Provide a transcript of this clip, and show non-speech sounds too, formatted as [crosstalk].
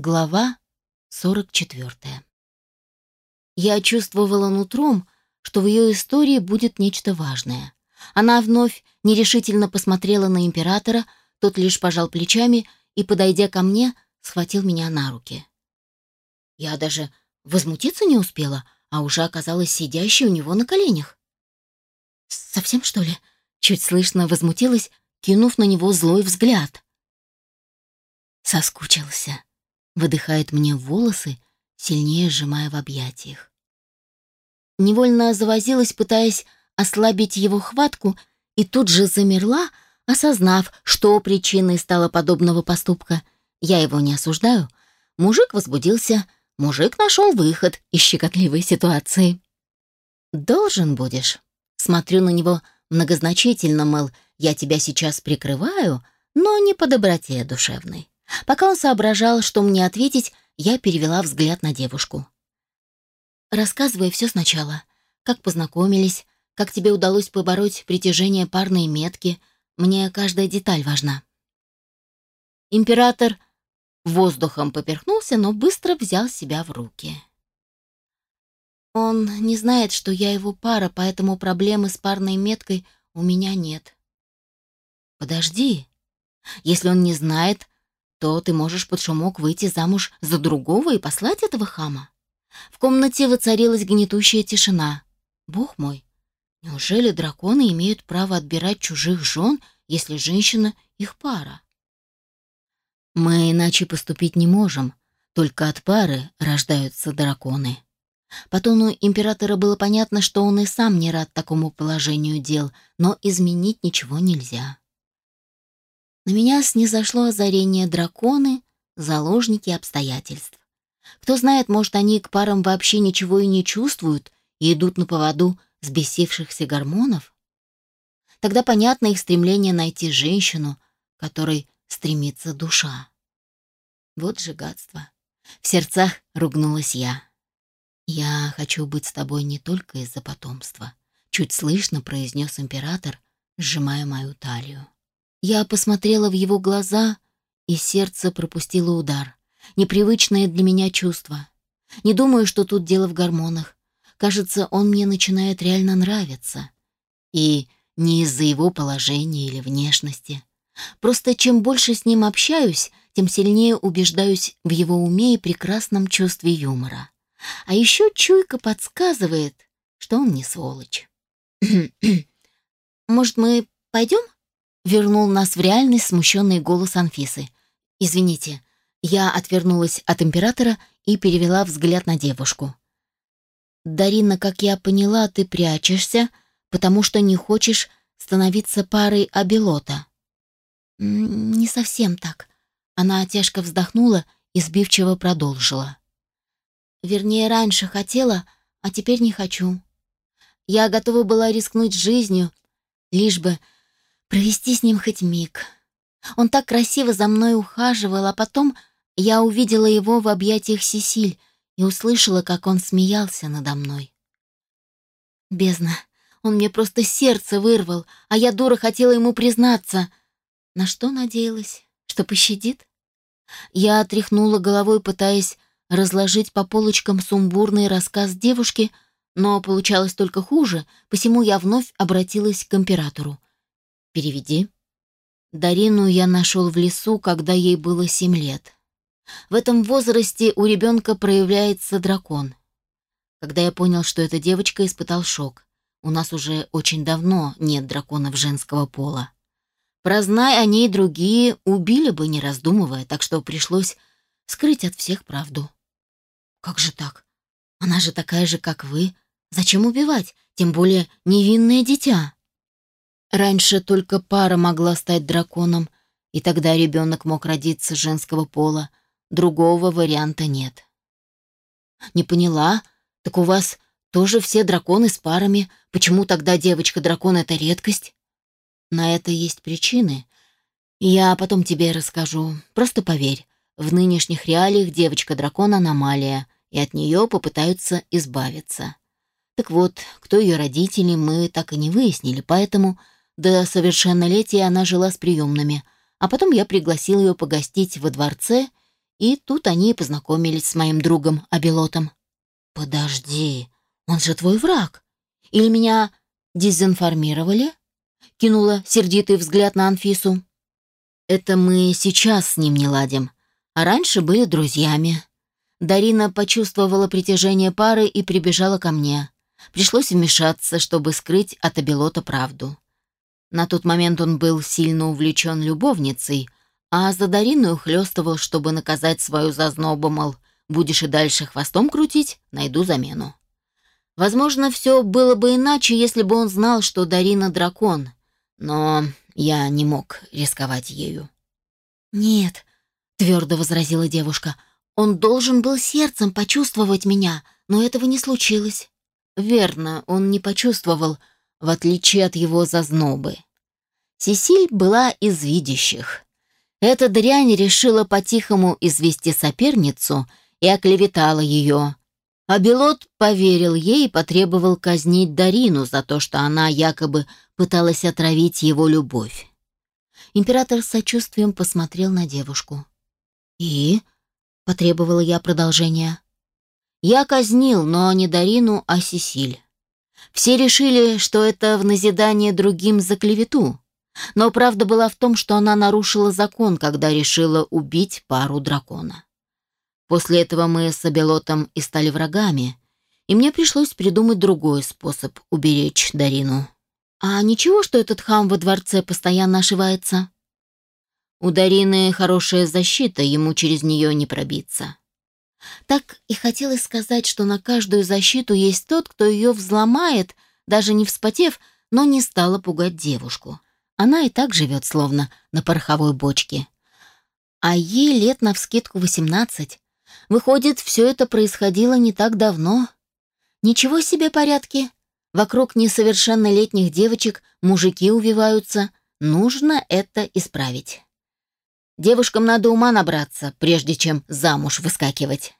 Глава 44. Я чувствовала нутром, что в ее истории будет нечто важное. Она вновь нерешительно посмотрела на императора, тот лишь пожал плечами и, подойдя ко мне, схватил меня на руки. Я даже возмутиться не успела, а уже оказалась сидящей у него на коленях. «Совсем, что ли?» — чуть слышно возмутилась, кинув на него злой взгляд. Соскучился выдыхает мне волосы, сильнее сжимая в объятиях. Невольно завозилась, пытаясь ослабить его хватку, и тут же замерла, осознав, что причиной стало подобного поступка. Я его не осуждаю. Мужик возбудился, мужик нашел выход из щекотливой ситуации. «Должен будешь». Смотрю на него многозначительно, мол, я тебя сейчас прикрываю, но не по доброте душевной. Пока он соображал, что мне ответить, я перевела взгляд на девушку. «Рассказывай все сначала. Как познакомились, как тебе удалось побороть притяжение парной метки. Мне каждая деталь важна». Император воздухом поперхнулся, но быстро взял себя в руки. Он не знает, что я его пара, поэтому проблемы с парной меткой у меня нет. Подожди. Если он не знает, то ты можешь под шумок выйти замуж за другого и послать этого хама. В комнате воцарилась гнетущая тишина. Бог мой, неужели драконы имеют право отбирать чужих жен, если женщина их пара? Мы иначе поступить не можем, только от пары рождаются драконы. По тону императора было понятно, что он и сам не рад такому положению дел, но изменить ничего нельзя. На меня снизошло озарение драконы, заложники обстоятельств. Кто знает, может, они к парам вообще ничего и не чувствуют и идут на поводу сбесившихся гормонов? Тогда понятно их стремление найти женщину, которой стремится душа. Вот же гадство. В сердцах ругнулась я. «Я хочу быть с тобой не только из-за потомства», — чуть слышно произнес император, сжимая мою талию. Я посмотрела в его глаза, и сердце пропустило удар. Непривычное для меня чувство. Не думаю, что тут дело в гормонах. Кажется, он мне начинает реально нравиться. И не из-за его положения или внешности. Просто чем больше с ним общаюсь, тем сильнее убеждаюсь в его уме и прекрасном чувстве юмора. А еще чуйка подсказывает, что он не сволочь. [clears throat] «Может, мы пойдем?» Вернул нас в реальность смущенный голос Анфисы. «Извините». Я отвернулась от императора и перевела взгляд на девушку. «Дарина, как я поняла, ты прячешься, потому что не хочешь становиться парой Абелота». «Не совсем так». Она тяжко вздохнула и сбивчиво продолжила. «Вернее, раньше хотела, а теперь не хочу. Я готова была рискнуть жизнью, лишь бы провести с ним хоть миг. Он так красиво за мной ухаживал, а потом я увидела его в объятиях Сесиль и услышала, как он смеялся надо мной. Бездна, он мне просто сердце вырвал, а я, дура, хотела ему признаться. На что надеялась? Что пощадит? Я отряхнула головой, пытаясь разложить по полочкам сумбурный рассказ девушки, но получалось только хуже, посему я вновь обратилась к императору. Переведи. Дарину я нашел в лесу, когда ей было семь лет. В этом возрасте у ребенка проявляется дракон. Когда я понял, что эта девочка, испытал шок. У нас уже очень давно нет драконов женского пола. Прознай о ней другие, убили бы, не раздумывая, так что пришлось скрыть от всех правду. Как же так? Она же такая же, как вы. Зачем убивать? Тем более невинное дитя. Раньше только пара могла стать драконом, и тогда ребенок мог родиться женского пола. Другого варианта нет. Не поняла? Так у вас тоже все драконы с парами. Почему тогда девочка-дракон — это редкость? На это есть причины. Я потом тебе расскажу. Просто поверь, в нынешних реалиях девочка-дракон — аномалия, и от нее попытаются избавиться. Так вот, кто ее родители, мы так и не выяснили, поэтому до совершеннолетия она жила с приемными, а потом я пригласил ее погостить во дворце И тут они и познакомились с моим другом Абилотом. «Подожди, он же твой враг. Или меня дезинформировали?» Кинула сердитый взгляд на Анфису. «Это мы сейчас с ним не ладим, а раньше были друзьями». Дарина почувствовала притяжение пары и прибежала ко мне. Пришлось вмешаться, чтобы скрыть от Абилота правду. На тот момент он был сильно увлечен любовницей, а за Дарину ухлёстывал, чтобы наказать свою зазнобу, мол, будешь и дальше хвостом крутить, найду замену. Возможно, все было бы иначе, если бы он знал, что Дарина дракон, но я не мог рисковать ею. «Нет», — твердо возразила девушка, — «он должен был сердцем почувствовать меня, но этого не случилось». Верно, он не почувствовал, в отличие от его зазнобы. Сесиль была из видящих. Эта дрянь решила по-тихому извести соперницу и оклеветала ее. А Белот поверил ей и потребовал казнить Дарину за то, что она якобы пыталась отравить его любовь. Император с сочувствием посмотрел на девушку. «И?» — потребовала я продолжения. Я казнил, но не Дарину, а Сесиль. Все решили, что это в назидание другим за клевету. Но правда была в том, что она нарушила закон, когда решила убить пару дракона. После этого мы с Абелотом и стали врагами, и мне пришлось придумать другой способ уберечь Дарину. А ничего, что этот хам во дворце постоянно ошивается? У Дарины хорошая защита, ему через нее не пробиться. Так и хотелось сказать, что на каждую защиту есть тот, кто ее взломает, даже не вспотев, но не стала пугать девушку. Она и так живет, словно на пороховой бочке. А ей лет навскидку восемнадцать. Выходит, все это происходило не так давно. Ничего себе порядки. Вокруг несовершеннолетних девочек мужики увиваются. Нужно это исправить. Девушкам надо ума набраться, прежде чем замуж выскакивать.